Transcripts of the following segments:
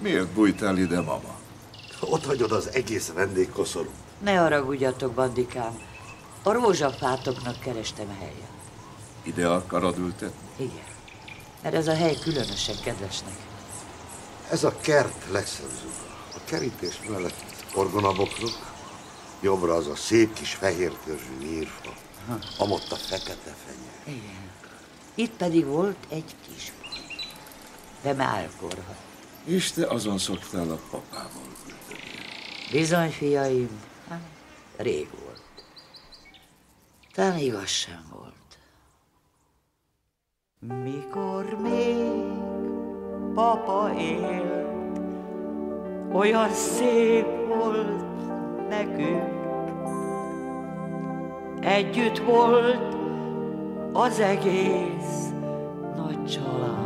Miért bújtál ide, mama? Ott hagyod az egész vendégkoszorút. Ne haragudjatok, bandikám. A rózsafátoknak kerestem helyet. Ide akarod ültetni? Igen. Mert ez a hely különösen kedves nekem. Ez a kert legszebb. A kerítés mellett orgonabokrok, jobbra az a szép kis fehér törzsű nyírfa, amott a fekete fenyő. Igen. Itt pedig volt egy kis pont. De málkorha. És te azon szoktál a papával ültetni. Bizony, fiaim, rég volt. Talán igaz sem volt. Mikor még papa élt, olyan szép volt nekünk. Együtt volt az egész nagy család.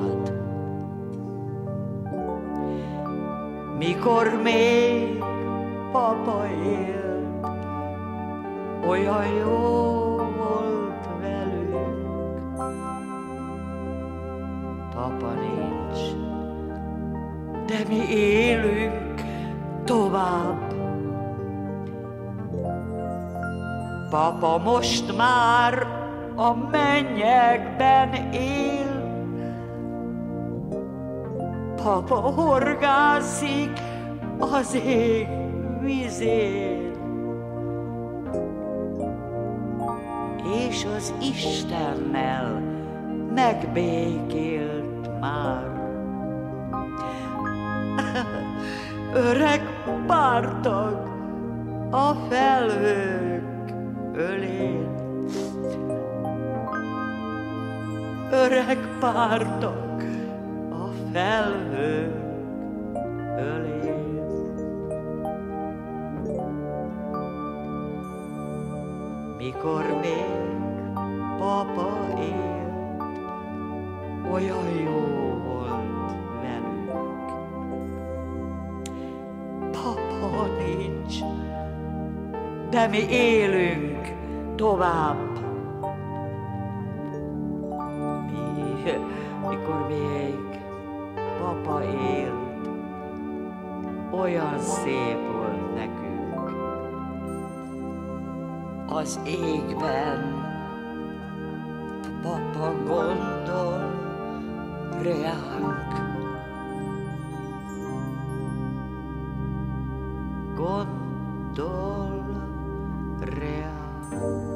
Mikor még papa élt, olyan jó volt velünk. Papa nincs, de mi élünk tovább. Papa most már a mennyekben él. Papa horgászik az ég vizén. És az Istennel megbékélt már. Öreg pártag a felhők ölén. Öreg pártag felhők ölén. Mikor még papa élt, olyan jó volt velünk. Papa nincs, de mi élünk tovább. Mi, mikor még olyan szép volt nekünk. Az égben papa gondol reánk. Gondol reánk.